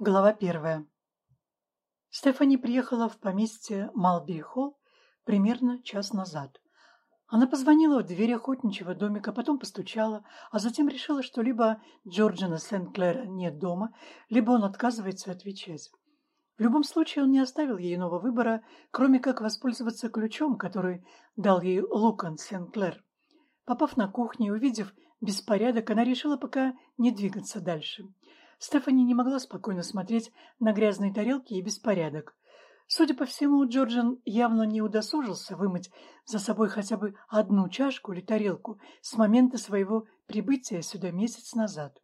Глава первая. Стефани приехала в поместье Малбери-Холл примерно час назад. Она позвонила в дверь охотничьего домика, потом постучала, а затем решила, что либо Джорджина Сент-Клэра нет дома, либо он отказывается отвечать. В любом случае он не оставил ей иного выбора, кроме как воспользоваться ключом, который дал ей Лукан Сент-Клэр. Попав на кухню и увидев беспорядок, она решила пока не двигаться дальше. Стефани не могла спокойно смотреть на грязные тарелки и беспорядок. Судя по всему, Джорджин явно не удосужился вымыть за собой хотя бы одну чашку или тарелку с момента своего прибытия сюда месяц назад.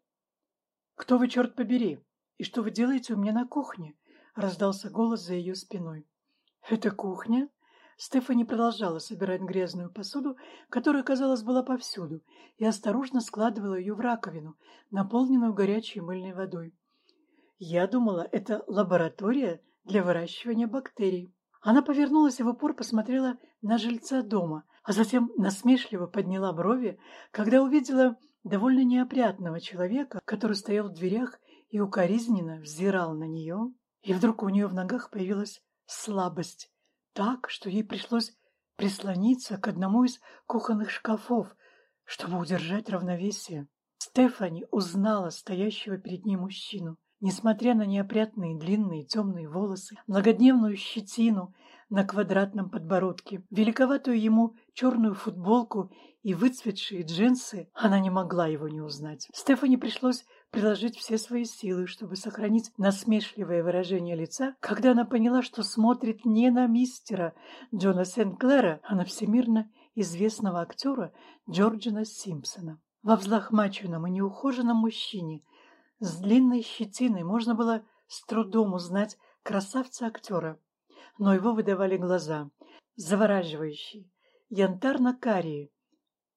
«Кто вы, черт побери? И что вы делаете у меня на кухне?» — раздался голос за ее спиной. «Это кухня?» Стефани продолжала собирать грязную посуду, которая, казалось, была повсюду, и осторожно складывала ее в раковину, наполненную горячей мыльной водой. Я думала, это лаборатория для выращивания бактерий. Она повернулась и в упор посмотрела на жильца дома, а затем насмешливо подняла брови, когда увидела довольно неопрятного человека, который стоял в дверях и укоризненно взирал на нее. И вдруг у нее в ногах появилась слабость так, что ей пришлось прислониться к одному из кухонных шкафов, чтобы удержать равновесие. Стефани узнала стоящего перед ней мужчину. Несмотря на неопрятные длинные темные волосы, многодневную щетину на квадратном подбородке, великоватую ему черную футболку и выцветшие джинсы, она не могла его не узнать. Стефани пришлось приложить все свои силы, чтобы сохранить насмешливое выражение лица, когда она поняла, что смотрит не на мистера Джона Сент-Клэра, а на всемирно известного актера Джорджина Симпсона. Во взлохмаченном и неухоженном мужчине с длинной щетиной можно было с трудом узнать красавца-актера, но его выдавали глаза, завораживающие, янтарно-карие,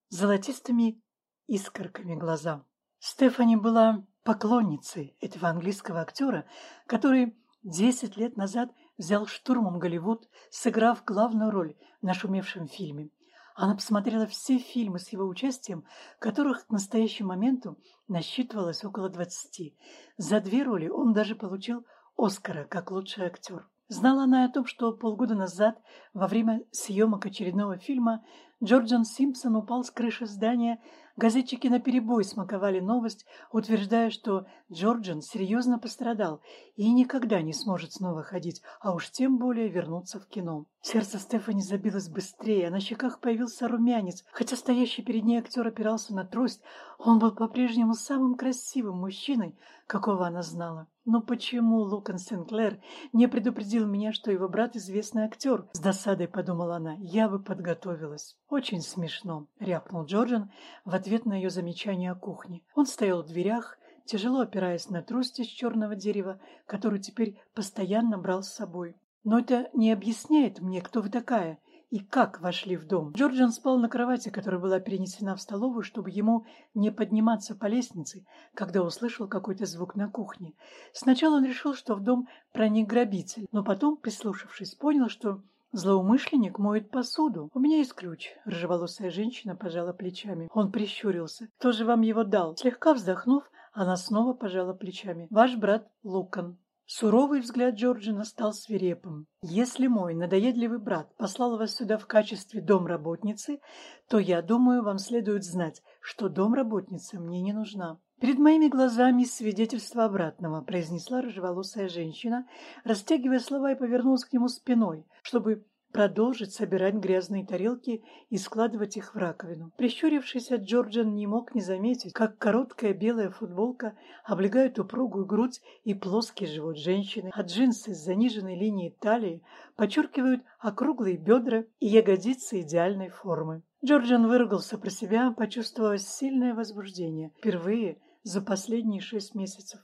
золотистыми искорками глаза. Стефани была поклонницей этого английского актера, который десять лет назад взял штурмом Голливуд, сыграв главную роль в нашумевшем фильме. Она посмотрела все фильмы с его участием, которых к настоящему моменту насчитывалось около двадцати. За две роли он даже получил Оскара как лучший актер. Знала она о том, что полгода назад, во время съемок очередного фильма, Джорджан Симпсон упал с крыши здания Газетчики наперебой смаковали новость, утверждая, что Джорджин серьезно пострадал и никогда не сможет снова ходить, а уж тем более вернуться в кино. Сердце Стефани забилось быстрее, а на щеках появился румянец. Хотя стоящий перед ней актер опирался на трость, он был по-прежнему самым красивым мужчиной, какого она знала. Но почему Лукан Сенклер не предупредил меня, что его брат известный актер? С досадой подумала она. Я бы подготовилась. Очень смешно, рявкнул Джорджин в ответ на ее замечание о кухне. Он стоял в дверях, тяжело опираясь на трость из черного дерева, который теперь постоянно брал с собой. Но это не объясняет мне, кто вы такая и как вошли в дом. Джорджин спал на кровати, которая была перенесена в столовую, чтобы ему не подниматься по лестнице, когда услышал какой-то звук на кухне. Сначала он решил, что в дом проник грабитель, но потом, прислушавшись, понял, что Злоумышленник моет посуду. У меня есть ключ. Рыжеволосая женщина пожала плечами. Он прищурился. Кто же вам его дал? Слегка вздохнув, она снова пожала плечами. Ваш брат Лукан. Суровый взгляд Джорджина стал свирепым. «Если мой надоедливый брат послал вас сюда в качестве домработницы, то, я думаю, вам следует знать, что домработница мне не нужна». «Перед моими глазами свидетельство обратного», — произнесла рыжеволосая женщина, растягивая слова и повернулась к нему спиной, чтобы продолжить собирать грязные тарелки и складывать их в раковину. Прищурившийся Джорджан не мог не заметить, как короткая белая футболка облегает упругую грудь и плоский живот женщины, а джинсы с заниженной линией талии подчеркивают округлые бедра и ягодицы идеальной формы. Джорджан выругался про себя, почувствовав сильное возбуждение. Впервые за последние шесть месяцев.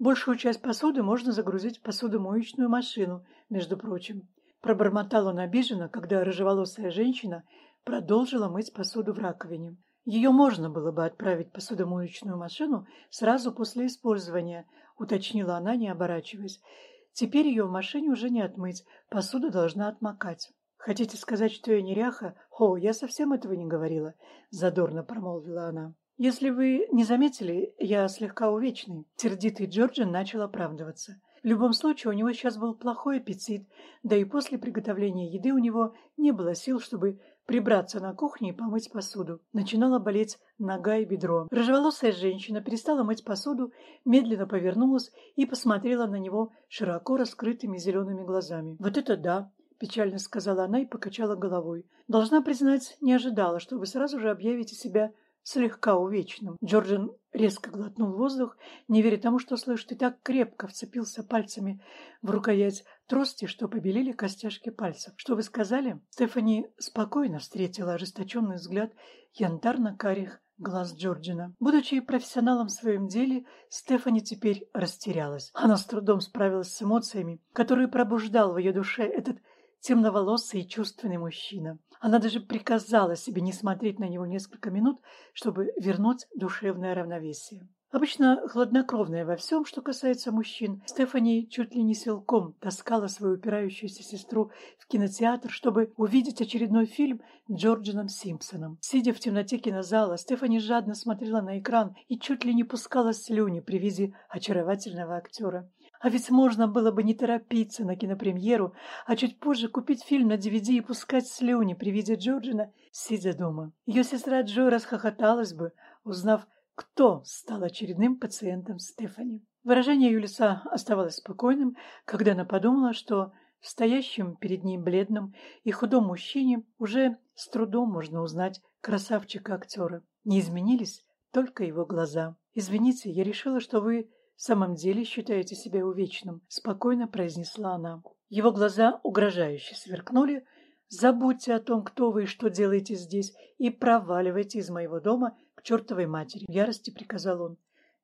Большую часть посуды можно загрузить в посудомоечную машину, между прочим. Пробормотал он обиженно, когда рыжеволосая женщина продолжила мыть посуду в раковине. Ее можно было бы отправить в посудомоечную машину сразу после использования, уточнила она, не оборачиваясь. Теперь ее в машине уже не отмыть, посуда должна отмокать. «Хотите сказать, что я неряха? О, я совсем этого не говорила», — задорно промолвила она. «Если вы не заметили, я слегка увечный». Сердитый Джорджин начал оправдываться. В любом случае, у него сейчас был плохой аппетит, да и после приготовления еды у него не было сил, чтобы прибраться на кухне и помыть посуду. Начинала болеть нога и бедро. Рыжеволосая женщина перестала мыть посуду, медленно повернулась и посмотрела на него широко раскрытыми зелеными глазами. «Вот это да!» – печально сказала она и покачала головой. «Должна признать, не ожидала, что вы сразу же объявите себя слегка увечным. Джорджин резко глотнул воздух, не веря тому, что слышит, и так крепко вцепился пальцами в рукоять трости, что побелели костяшки пальцев. «Что вы сказали?» Стефани спокойно встретила ожесточенный взгляд янтарно-карих глаз Джорджина. Будучи профессионалом в своем деле, Стефани теперь растерялась. Она с трудом справилась с эмоциями, которые пробуждал в ее душе этот темноволосый и чувственный мужчина. Она даже приказала себе не смотреть на него несколько минут, чтобы вернуть душевное равновесие. Обычно хладнокровная во всем, что касается мужчин, Стефани чуть ли не силком таскала свою упирающуюся сестру в кинотеатр, чтобы увидеть очередной фильм Джорджином Симпсоном. Сидя в темноте кинозала, Стефани жадно смотрела на экран и чуть ли не пускала слюни при виде очаровательного актера. А ведь можно было бы не торопиться на кинопремьеру, а чуть позже купить фильм на DVD и пускать слюни при виде Джорджина, сидя дома. Ее сестра Джо расхохоталась бы, узнав, кто стал очередным пациентом Стефани. Выражение Юлиса оставалось спокойным, когда она подумала, что в стоящем перед ней бледном и худом мужчине уже с трудом можно узнать красавчика-актера. Не изменились только его глаза. «Извините, я решила, что вы в самом деле считаете себя увечным», — спокойно произнесла она. Его глаза угрожающе сверкнули. «Забудьте о том, кто вы и что делаете здесь, и проваливайте из моего дома к чертовой матери», — в ярости приказал он.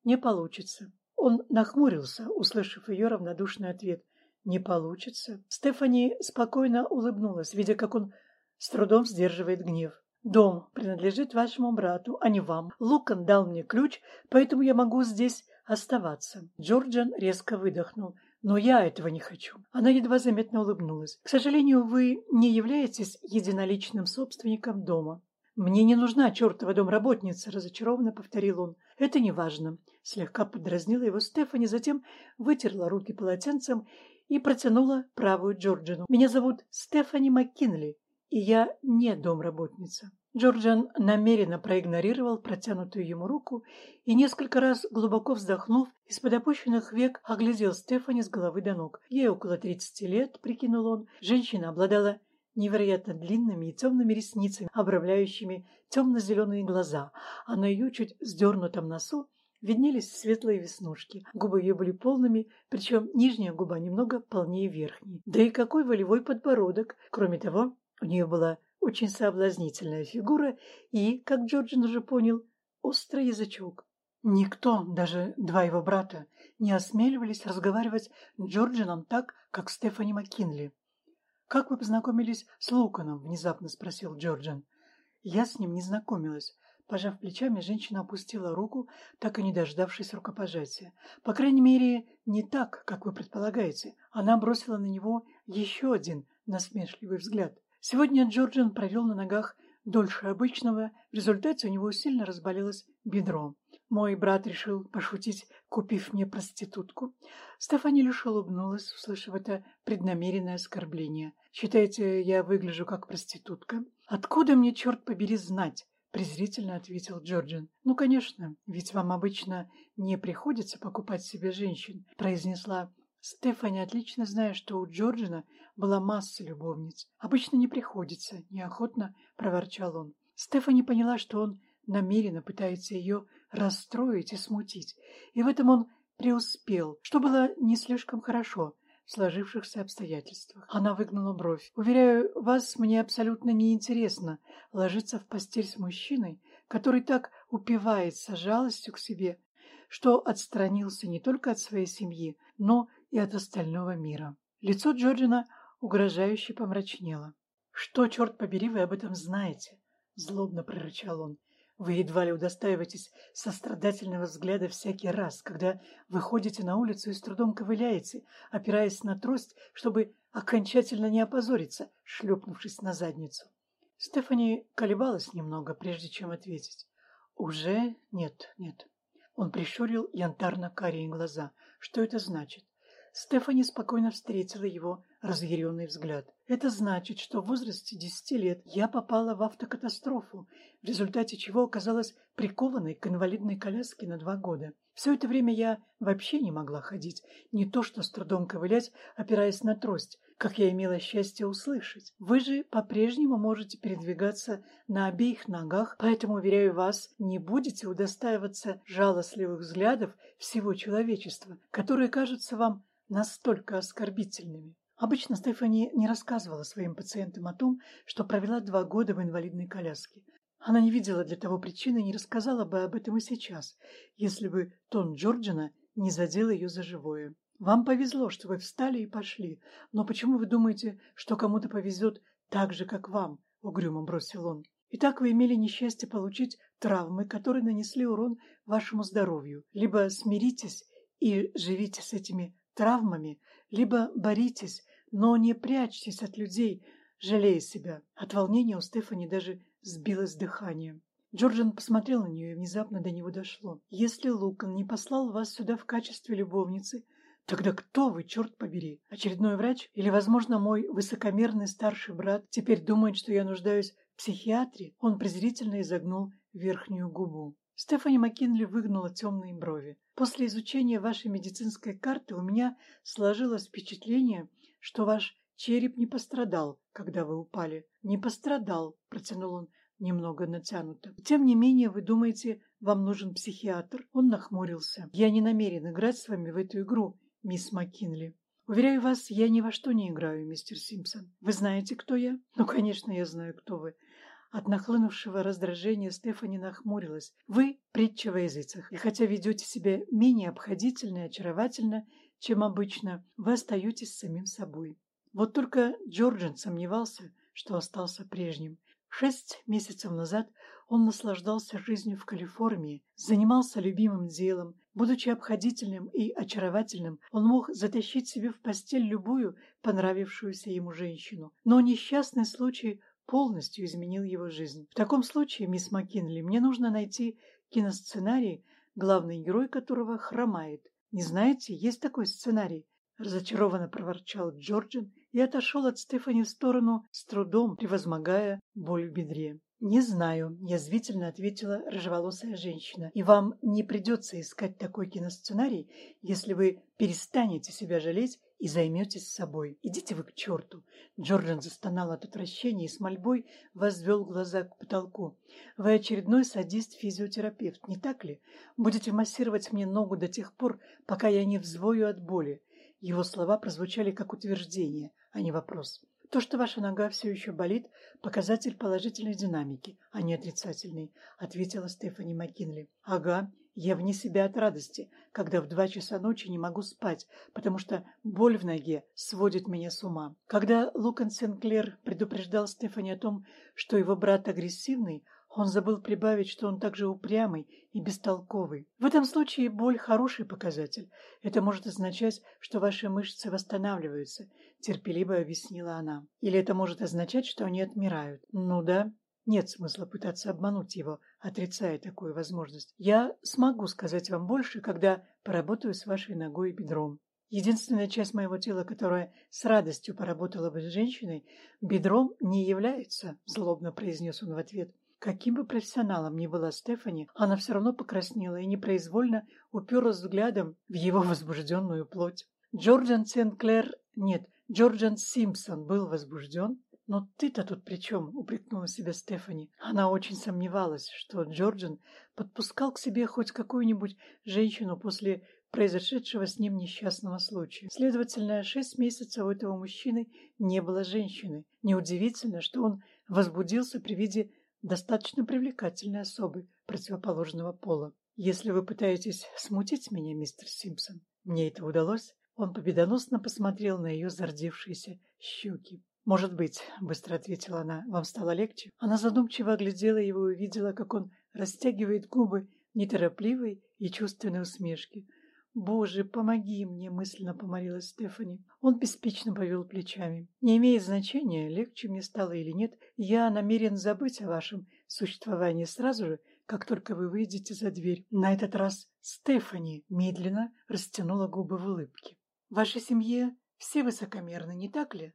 «Не получится». Он нахмурился, услышав ее равнодушный ответ. «Не получится». Стефани спокойно улыбнулась, видя, как он с трудом сдерживает гнев. «Дом принадлежит вашему брату, а не вам. Лукан дал мне ключ, поэтому я могу здесь оставаться. Джорджан резко выдохнул. Но я этого не хочу. Она едва заметно улыбнулась. К сожалению, вы не являетесь единоличным собственником дома. Мне не нужна чертова домработница, разочарованно повторил он. Это не важно. Слегка подразнила его Стефани, затем вытерла руки полотенцем и протянула правую Джорджину. Меня зовут Стефани МакКинли, и я не домработница. Джорджан намеренно проигнорировал протянутую ему руку и несколько раз, глубоко вздохнув, из-под опущенных век оглядел Стефани с головы до ног. Ей около тридцати лет, прикинул он, женщина обладала невероятно длинными и темными ресницами, обрамляющими темно-зеленые глаза, а на ее чуть сдернутом носу виднелись светлые веснушки. Губы ее были полными, причем нижняя губа немного полнее верхней. Да и какой волевой подбородок! Кроме того, у нее была очень соблазнительная фигура и, как Джорджин уже понял, острый язычок. Никто, даже два его брата, не осмеливались разговаривать с Джорджином так, как Стефани Маккинли. «Как вы познакомились с Луканом?» – внезапно спросил Джорджин. «Я с ним не знакомилась». Пожав плечами, женщина опустила руку, так и не дождавшись рукопожатия. По крайней мере, не так, как вы предполагаете. Она бросила на него еще один насмешливый взгляд. Сегодня Джорджин провел на ногах дольше обычного, в результате у него сильно разболелось бедро. Мой брат решил пошутить, купив мне проститутку. Стефани лишь улыбнулась, услышав это преднамеренное оскорбление. «Считаете, я выгляжу как проститутка?» «Откуда мне, черт побери, знать?» — презрительно ответил Джорджин. «Ну, конечно, ведь вам обычно не приходится покупать себе женщин», — произнесла Стефани, отлично зная, что у Джорджина была масса любовниц. Обычно не приходится, неохотно проворчал он. Стефани поняла, что он намеренно пытается ее расстроить и смутить, и в этом он преуспел, что было не слишком хорошо в сложившихся обстоятельствах. Она выгнула бровь. «Уверяю вас, мне абсолютно неинтересно ложиться в постель с мужчиной, который так упивается жалостью к себе, что отстранился не только от своей семьи, но и от остального мира. Лицо Джорджина угрожающе помрачнело. «Что, черт побери, вы об этом знаете?» — злобно прорычал он. «Вы едва ли удостаиваетесь сострадательного взгляда всякий раз, когда выходите на улицу и с трудом ковыляете, опираясь на трость, чтобы окончательно не опозориться, шлепнувшись на задницу». Стефани колебалась немного, прежде чем ответить. Уже нет, нет. Он прищурил янтарно-карие глаза. Что это значит? Стефани спокойно встретила его разъяренный взгляд. Это значит, что в возрасте десяти лет я попала в автокатастрофу, в результате чего оказалась прикованной к инвалидной коляске на два года. Все это время я вообще не могла ходить, не то что с трудом ковылять, опираясь на трость, как я имела счастье услышать. Вы же по-прежнему можете передвигаться на обеих ногах, поэтому, уверяю вас, не будете удостаиваться жалостливых взглядов всего человечества, которые кажутся вам настолько оскорбительными. Обычно Стефани не рассказывала своим пациентам о том, что провела два года в инвалидной коляске. Она не видела для того причины и не рассказала бы об этом и сейчас, если бы тон Джорджина не задел ее за живое. Вам повезло, что вы встали и пошли, но почему вы думаете, что кому-то повезет так же, как вам? — угрюмо бросил он. Итак, вы имели несчастье получить травмы, которые нанесли урон вашему здоровью. Либо смиритесь и живите с этими травмами, либо боритесь, но не прячьтесь от людей, жалея себя. От волнения у Стефани даже сбилось дыхание. Джорджин посмотрел на нее, и внезапно до него дошло. «Если Лукан не послал вас сюда в качестве любовницы, тогда кто вы, черт побери? Очередной врач? Или, возможно, мой высокомерный старший брат теперь думает, что я нуждаюсь в психиатре?» Он презрительно изогнул верхнюю губу. Стефани Маккинли выгнула темные брови. «После изучения вашей медицинской карты у меня сложилось впечатление, что ваш череп не пострадал, когда вы упали. Не пострадал, протянул он немного натянуто. Тем не менее, вы думаете, вам нужен психиатр? Он нахмурился. Я не намерен играть с вами в эту игру, мисс Маккинли. Уверяю вас, я ни во что не играю, мистер Симпсон. Вы знаете, кто я? Ну, конечно, я знаю, кто вы. От нахлынувшего раздражения Стефани нахмурилась. Вы притча во языцах, и хотя ведете себя менее обходительно и очаровательно, чем обычно, вы остаетесь самим собой. Вот только Джорджин сомневался, что остался прежним. Шесть месяцев назад он наслаждался жизнью в Калифорнии, занимался любимым делом. Будучи обходительным и очаровательным, он мог затащить себе в постель любую понравившуюся ему женщину. Но несчастный случай полностью изменил его жизнь. В таком случае, мисс Маккинли, мне нужно найти киносценарий, главный герой которого хромает. Не знаете, есть такой сценарий? Разочарованно проворчал Джорджин и отошел от Стефани в сторону, с трудом превозмогая боль в бедре. «Не знаю», – язвительно ответила рыжеволосая женщина. «И вам не придется искать такой киносценарий, если вы перестанете себя жалеть и займетесь собой. Идите вы к черту!» Джордан застонал от отвращения и с мольбой возвел глаза к потолку. «Вы очередной садист-физиотерапевт, не так ли? Будете массировать мне ногу до тех пор, пока я не взвою от боли». Его слова прозвучали как утверждение, а не вопрос. То, что ваша нога все еще болит, показатель положительной динамики, а не отрицательный, ответила Стефани Маккинли. Ага, я вне себя от радости, когда в два часа ночи не могу спать, потому что боль в ноге сводит меня с ума. Когда Лукан Сенклер предупреждал Стефани о том, что его брат агрессивный, он забыл прибавить, что он также упрямый и бестолковый. В этом случае боль – хороший показатель. Это может означать, что ваши мышцы восстанавливаются, терпеливо объяснила она. Или это может означать, что они отмирают. Ну да, нет смысла пытаться обмануть его, отрицая такую возможность. Я смогу сказать вам больше, когда поработаю с вашей ногой и бедром. Единственная часть моего тела, которая с радостью поработала бы с женщиной, бедром не является, злобно произнес он в ответ. Каким бы профессионалом ни была Стефани, она все равно покраснела и непроизвольно уперлась взглядом в его возбужденную плоть. Джорджан Сенклер, нет, Джорджан Симпсон был возбужден. «Но ты-то тут при чем?» — упрекнула себя Стефани. Она очень сомневалась, что Джорджан подпускал к себе хоть какую-нибудь женщину после произошедшего с ним несчастного случая. Следовательно, шесть месяцев у этого мужчины не было женщины. Неудивительно, что он возбудился при виде достаточно привлекательной особы противоположного пола. Если вы пытаетесь смутить меня, мистер Симпсон, мне это удалось. Он победоносно посмотрел на ее зардевшиеся щеки. «Может быть», — быстро ответила она, — «вам стало легче?» Она задумчиво оглядела его и увидела, как он растягивает губы неторопливой и чувственной усмешки. «Боже, помоги мне!» — мысленно помолилась Стефани. Он беспечно повел плечами. «Не имеет значения, легче мне стало или нет, я намерен забыть о вашем существовании сразу же, как только вы выйдете за дверь. На этот раз Стефани медленно растянула губы в улыбке. В вашей семье все высокомерны, не так ли?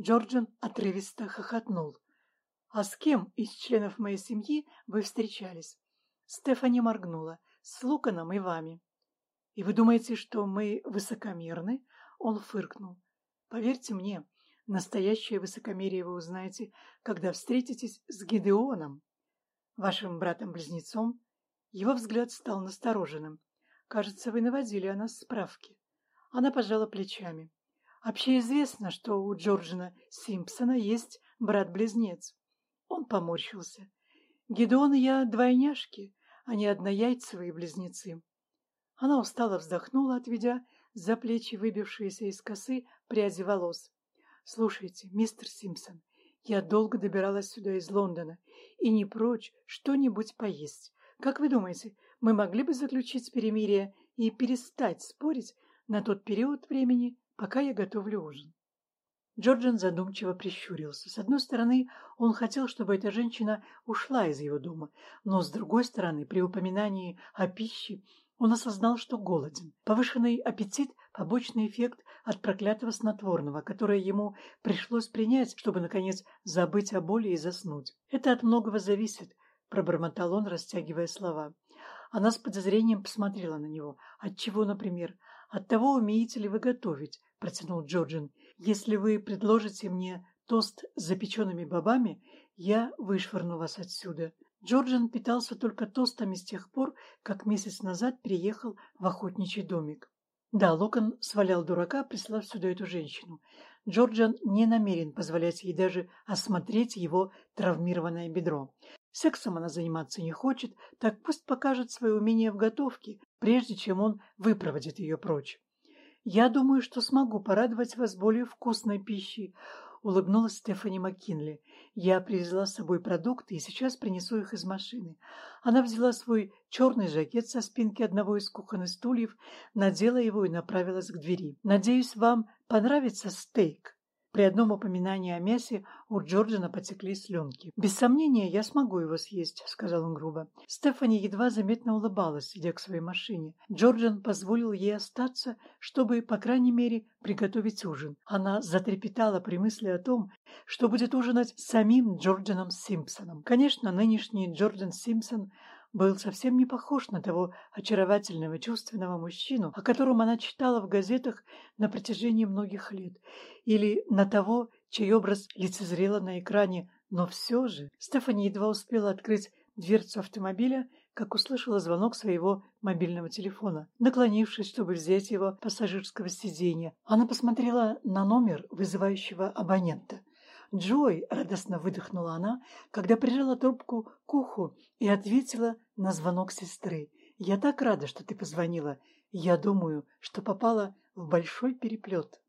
Джорджин отрывисто хохотнул. «А с кем из членов моей семьи вы встречались?» Стефани моргнула. «С Луканом и вами». «И вы думаете, что мы высокомерны?» Он фыркнул. «Поверьте мне, настоящее высокомерие вы узнаете, когда встретитесь с Гидеоном, вашим братом-близнецом». Его взгляд стал настороженным. «Кажется, вы наводили о нас справки». Она пожала плечами. Общеизвестно, что у Джорджина Симпсона есть брат-близнец. Он поморщился. Гедеон и я двойняшки, а не однояйцевые близнецы. Она устало вздохнула, отведя за плечи выбившиеся из косы пряди волос. «Слушайте, мистер Симпсон, я долго добиралась сюда из Лондона и не прочь что-нибудь поесть. Как вы думаете, мы могли бы заключить перемирие и перестать спорить на тот период времени, пока я готовлю ужин. Джорджин задумчиво прищурился. С одной стороны, он хотел, чтобы эта женщина ушла из его дома, но с другой стороны, при упоминании о пище, он осознал, что голоден. Повышенный аппетит – побочный эффект от проклятого снотворного, которое ему пришлось принять, чтобы, наконец, забыть о боли и заснуть. «Это от многого зависит», – пробормотал он, растягивая слова. Она с подозрением посмотрела на него. «От чего, например? От того, умеете ли вы готовить?» Протянул Джорджин. «Если вы предложите мне тост с запеченными бобами, я вышвырну вас отсюда». Джорджин питался только тостами с тех пор, как месяц назад переехал в охотничий домик. Да, Локон свалял дурака, прислав сюда эту женщину. Джорджин не намерен позволять ей даже осмотреть его травмированное бедро. Сексом она заниматься не хочет, так пусть покажет свое умение в готовке, прежде чем он выпроводит ее прочь. «Я думаю, что смогу порадовать вас более вкусной пищей», — улыбнулась Стефани Маккинли. «Я привезла с собой продукты и сейчас принесу их из машины». Она взяла свой черный жакет со спинки одного из кухонных стульев, надела его и направилась к двери. «Надеюсь, вам понравится стейк». При одном упоминании о мясе у Джорджина потекли слюнки. «Без сомнения, я смогу его съесть», — сказал он грубо. Стефани едва заметно улыбалась, сидя к своей машине. Джорджин позволил ей остаться, чтобы, по крайней мере, приготовить ужин. Она затрепетала при мысли о том, что будет ужинать с самим Джорджином Симпсоном. Конечно, нынешний Джорджин Симпсон был совсем не похож на того очаровательного чувственного мужчину, о котором она читала в газетах на протяжении многих лет, или на того, чей образ лицезрела на экране, но все же Стефани едва успела открыть дверцу автомобиля, как услышала звонок своего мобильного телефона. Наклонившись, чтобы взять его пассажирского сиденья, она посмотрела на номер вызывающего абонента – «Джой!» — радостно выдохнула она, когда прижала трубку к уху и ответила на звонок сестры. «Я так рада, что ты позвонила. Я думаю, что попала в большой переплет».